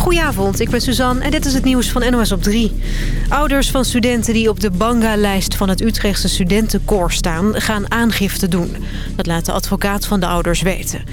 Goedenavond, ik ben Suzanne en dit is het nieuws van NOS op 3. Ouders van studenten die op de Banga-lijst van het Utrechtse studentenkoor staan... gaan aangifte doen. Dat laat de advocaat van de ouders weten.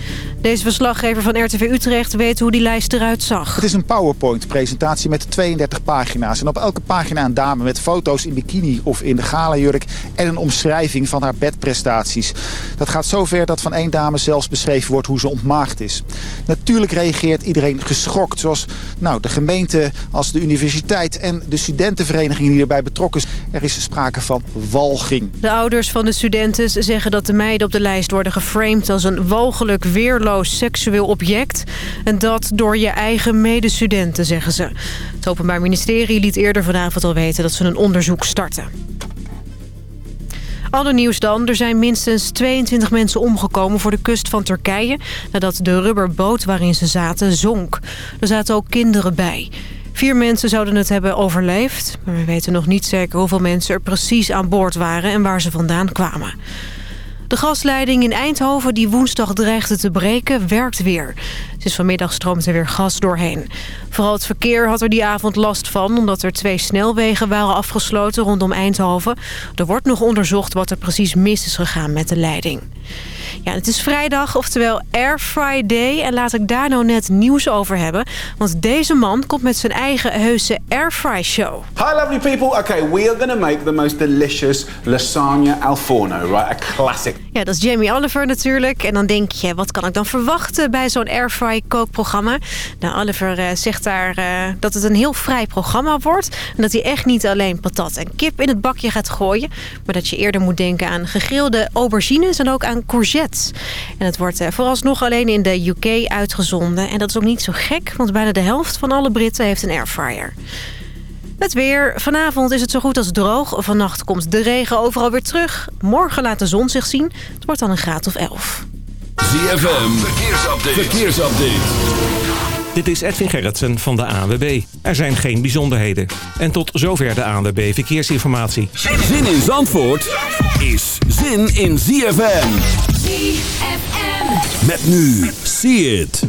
Deze verslaggever van RTV Utrecht weet hoe die lijst eruit zag. Het is een PowerPoint-presentatie met 32 pagina's. En op elke pagina een dame met foto's in bikini of in de galajurk... en een omschrijving van haar bedprestaties. Dat gaat zover dat van één dame zelfs beschreven wordt hoe ze ontmaagd is. Natuurlijk reageert iedereen geschokt, zoals nou, de gemeente als de universiteit... en de studentenverenigingen die erbij betrokken zijn. Er is sprake van walging. De ouders van de studenten zeggen dat de meiden op de lijst worden geframed... als een walgelijk weerloos seksueel object. En dat door je eigen medestudenten, zeggen ze. Het Openbaar Ministerie liet eerder vanavond al weten dat ze een onderzoek starten. Ander nieuws dan. Er zijn minstens 22 mensen omgekomen voor de kust van Turkije... nadat de rubberboot waarin ze zaten zonk. Er zaten ook kinderen bij. Vier mensen zouden het hebben overleefd. Maar we weten nog niet zeker hoeveel mensen er precies aan boord waren... en waar ze vandaan kwamen. De gasleiding in Eindhoven die woensdag dreigde te breken, werkt weer. Sinds vanmiddag stroomt er weer gas doorheen. Vooral het verkeer had er die avond last van... omdat er twee snelwegen waren afgesloten rondom Eindhoven. Er wordt nog onderzocht wat er precies mis is gegaan met de leiding. Ja, het is vrijdag, oftewel Air Friday. En laat ik daar nou net nieuws over hebben. Want deze man komt met zijn eigen heuse Airfry show. Hi lovely people. Okay, we are going to make the most delicious lasagna al forno, right? A classic. Ja, dat is Jamie Oliver natuurlijk. En dan denk je, wat kan ik dan verwachten bij zo'n Airfry kookprogramma? Nou, Oliver uh, zegt daar uh, dat het een heel vrij programma wordt. En dat hij echt niet alleen patat en kip in het bakje gaat gooien. Maar dat je eerder moet denken aan gegrilde aubergines en ook aan courgettes. En het wordt uh, vooralsnog alleen in de UK uitgezonden. En dat is ook niet zo gek, want bijna de helft van alle Britten heeft een airfryer. Het weer. Vanavond is het zo goed als droog. Vannacht komt de regen overal weer terug. Morgen laat de zon zich zien. Het wordt dan een graad of 11. ZFM. Verkeersupdate. Verkeersupdate. Dit is Edwin Gerritsen van de ANWB. Er zijn geen bijzonderheden. En tot zover de ANWB Verkeersinformatie. Zin in Zandvoort is zin in ZFM. ZFM. Met nu. See it.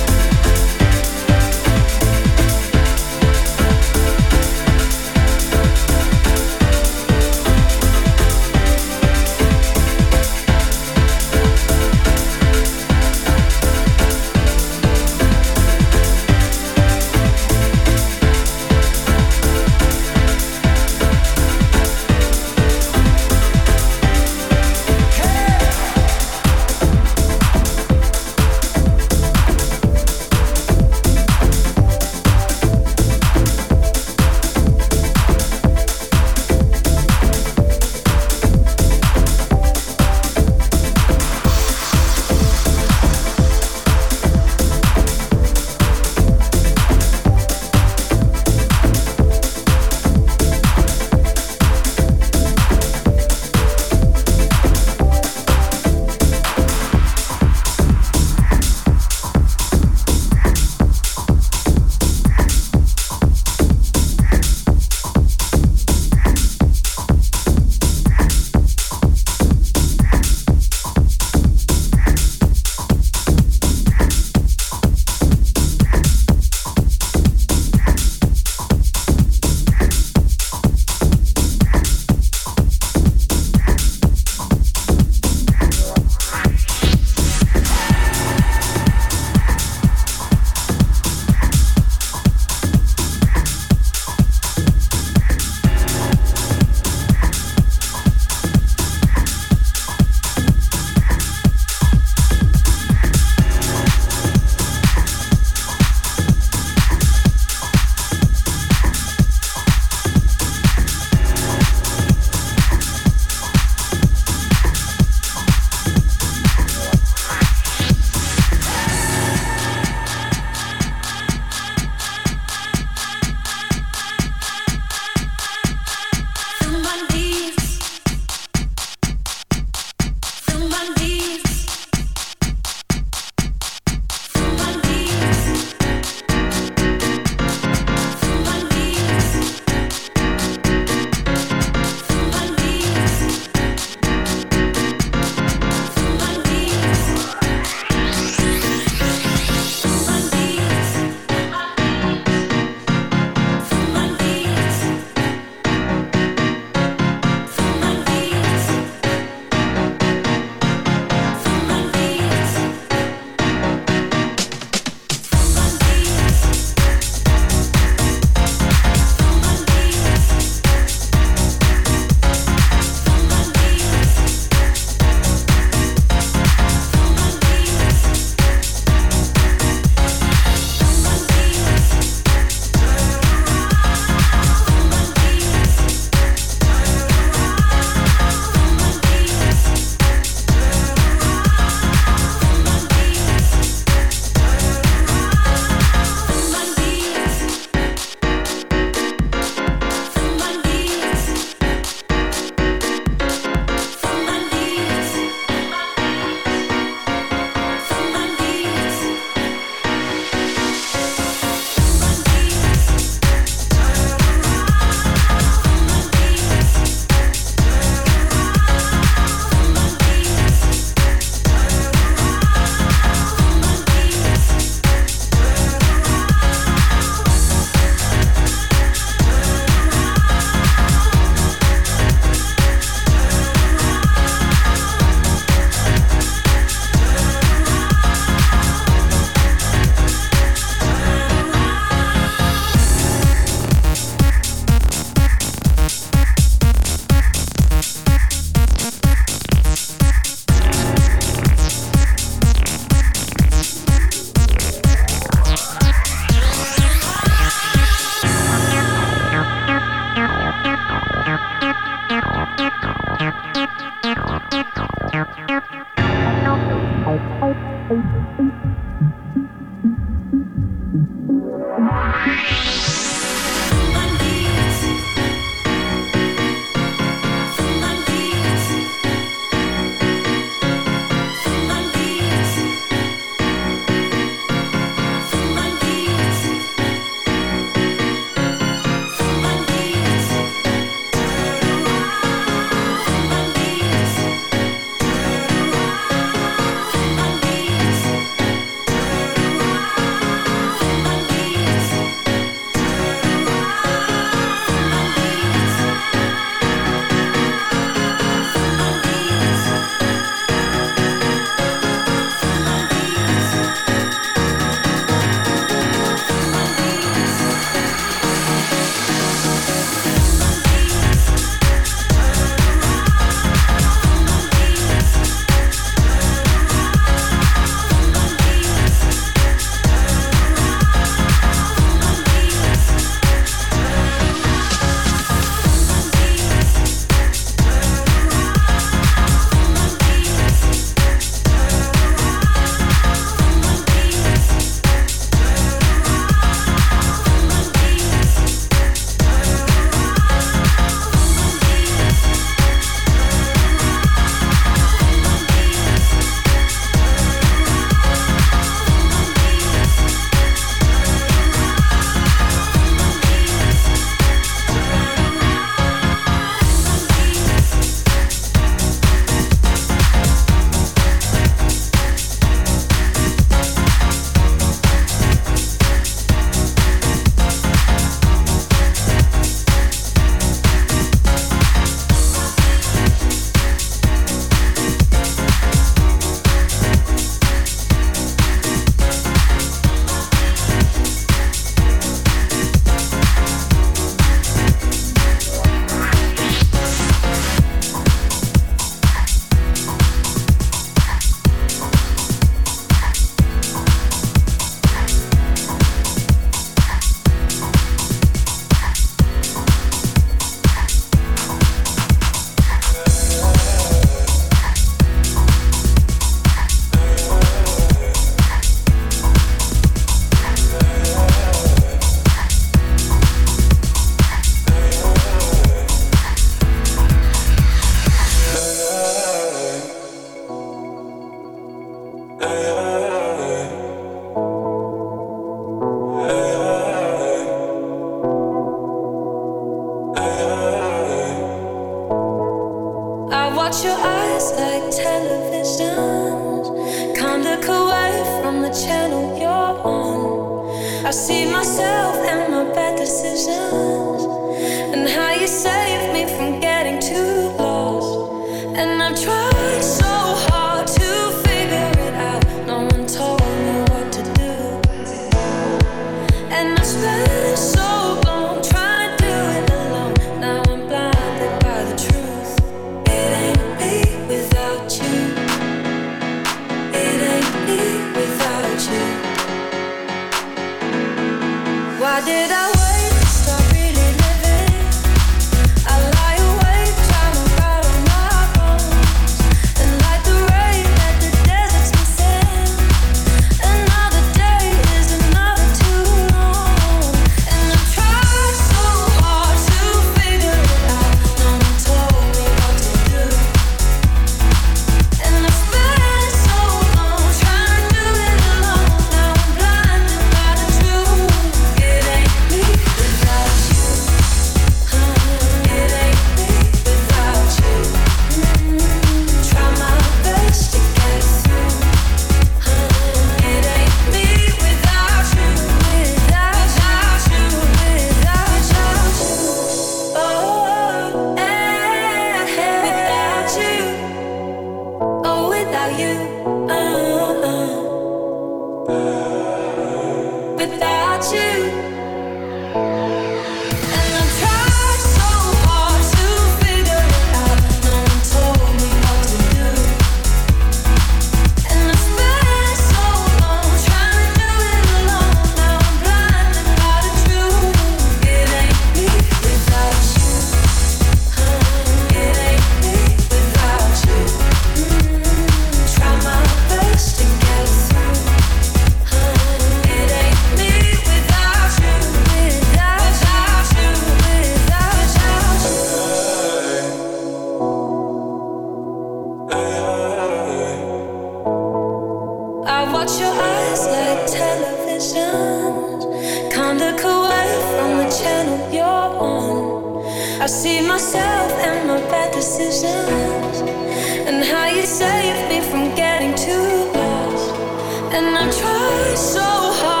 and I try so hard.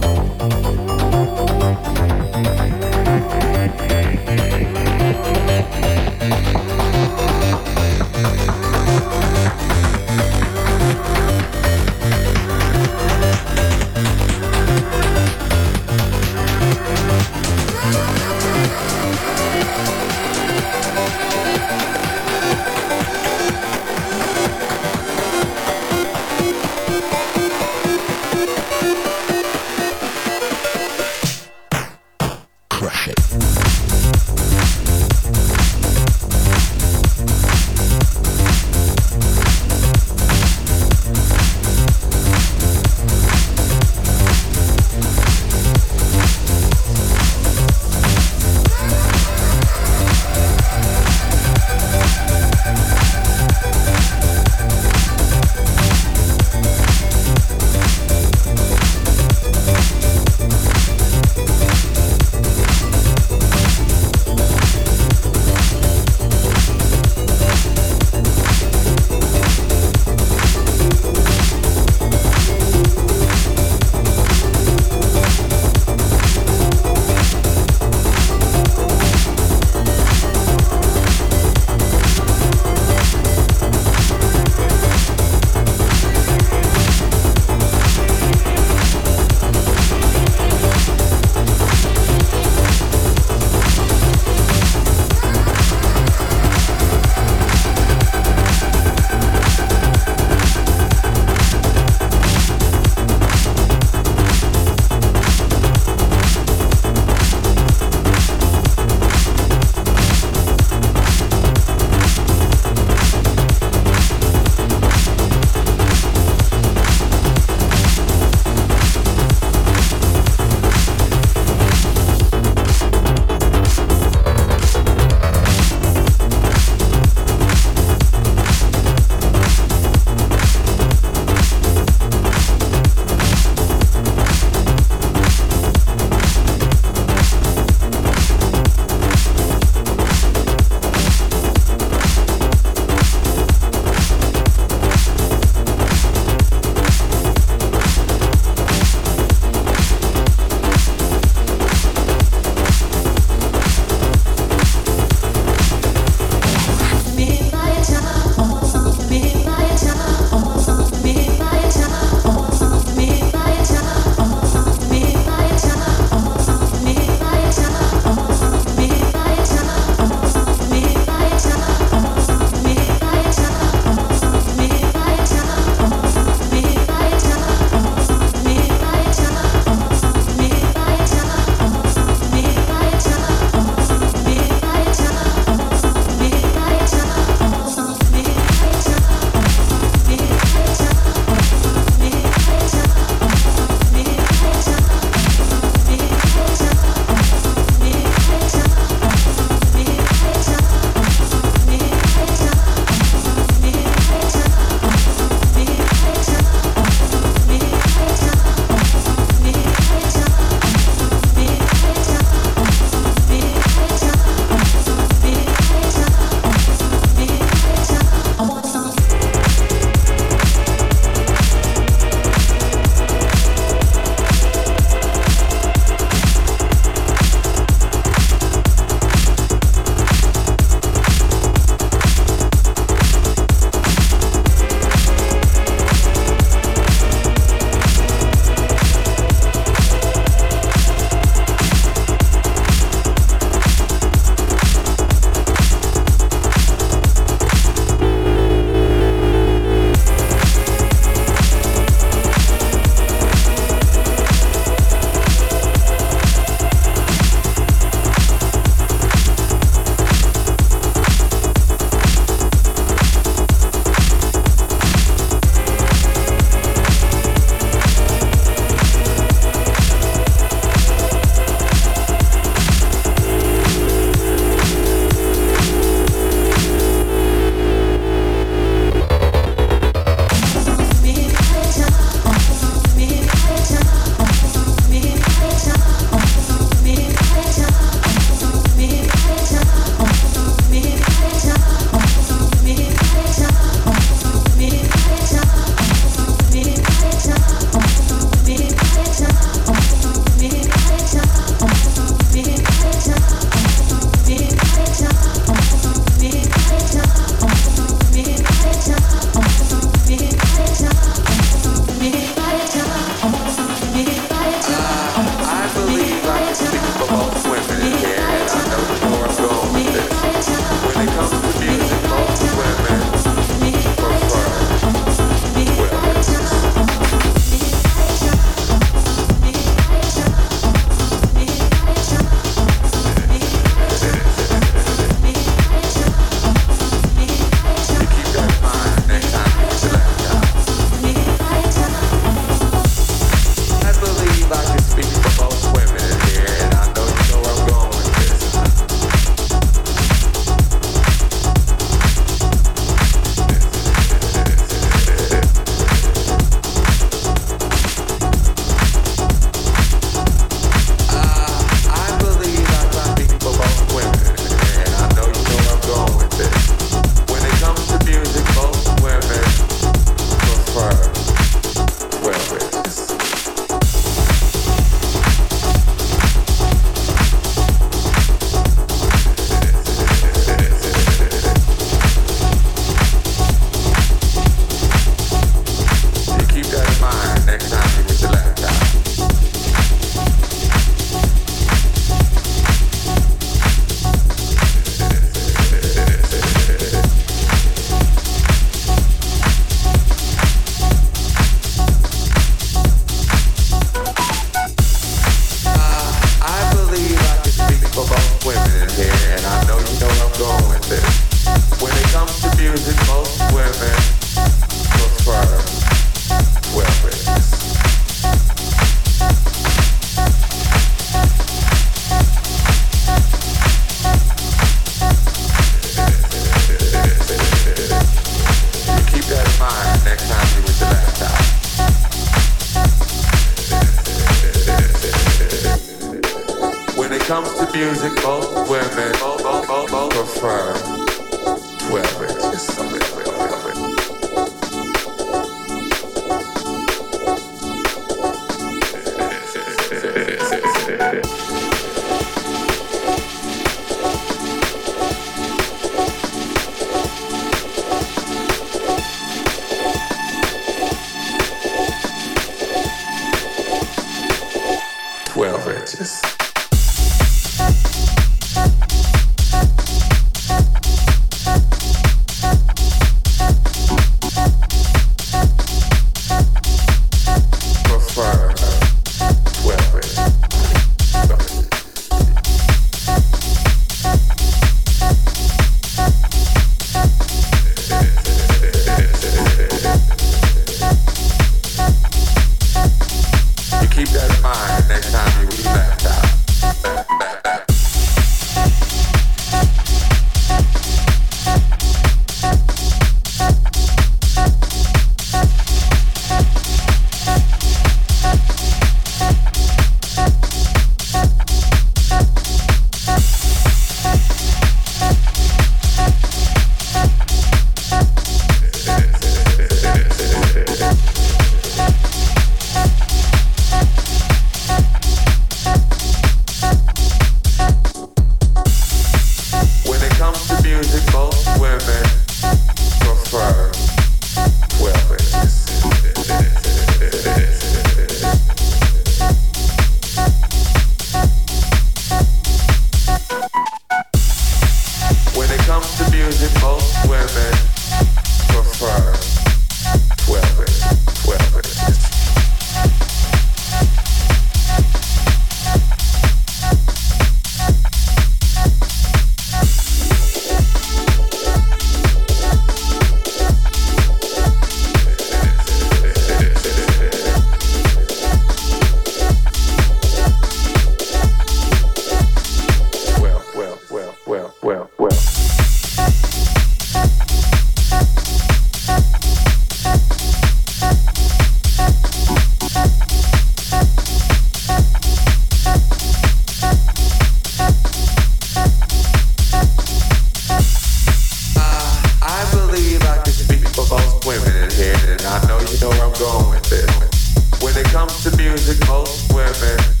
know where I'm going with this. When it comes to music, most women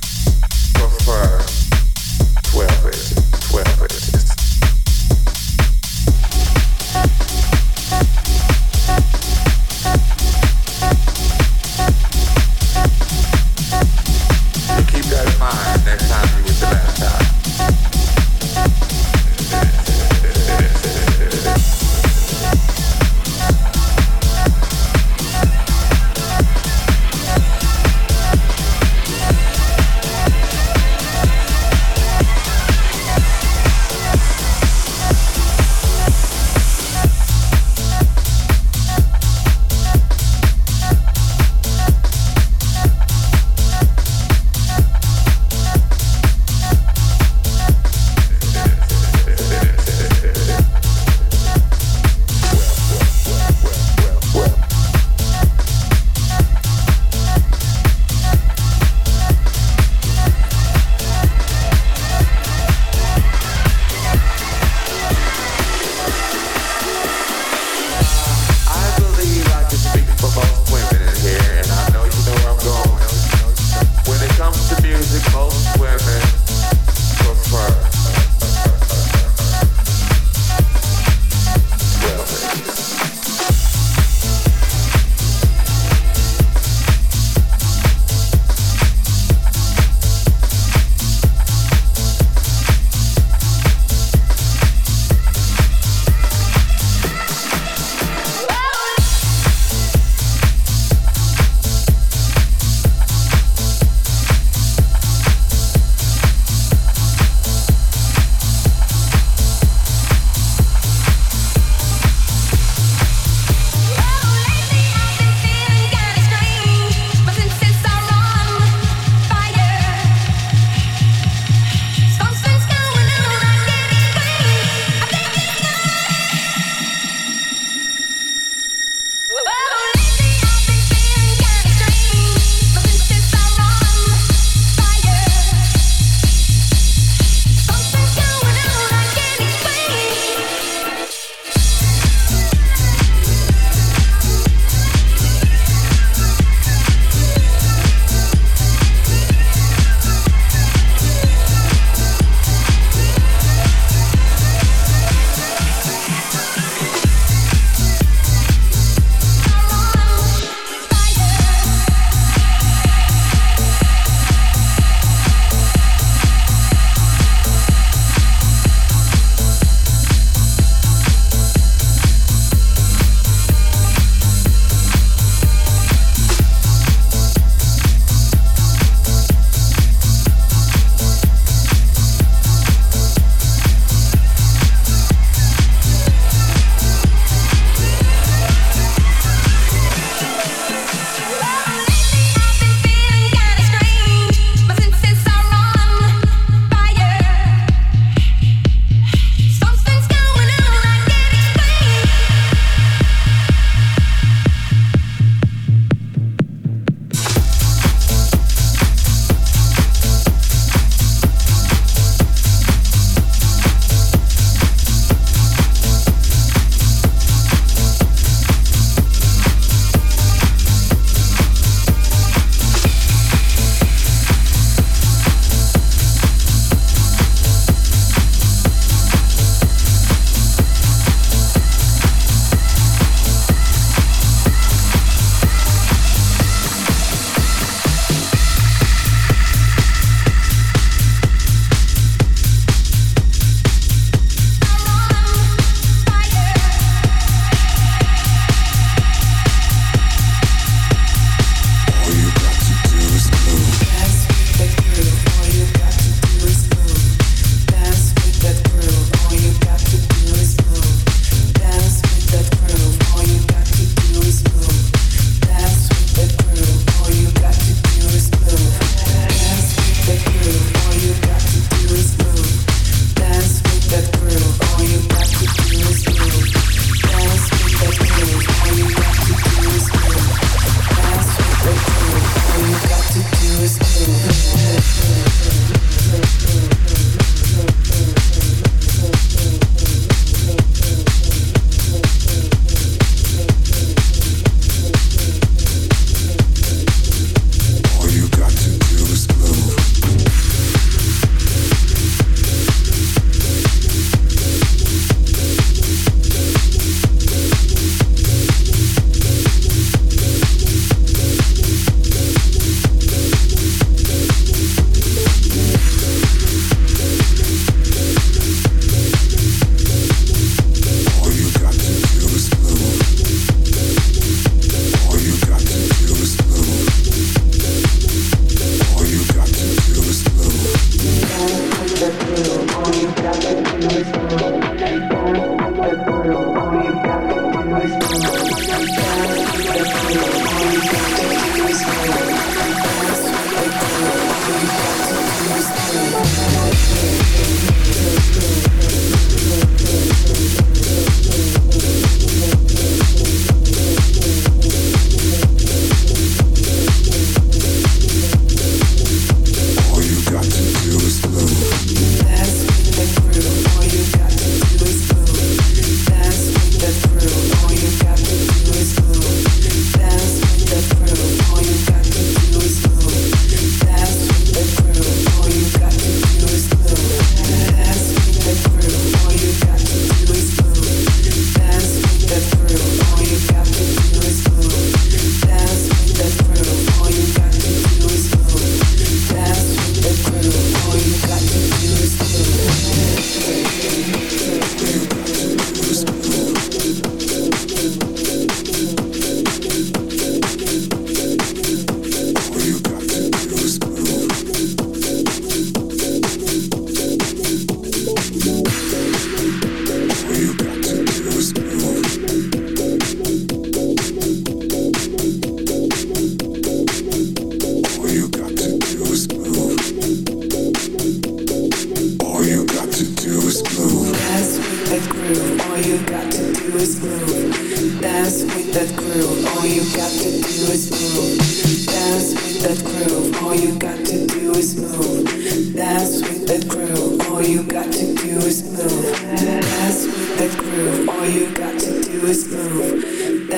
Gracias,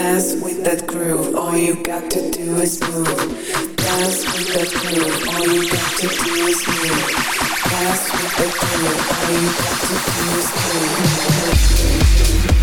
Dance with that groove, all you got to do is move. Dance with that groove, all you got to do is move. Dance with that groove, all you got to do is move.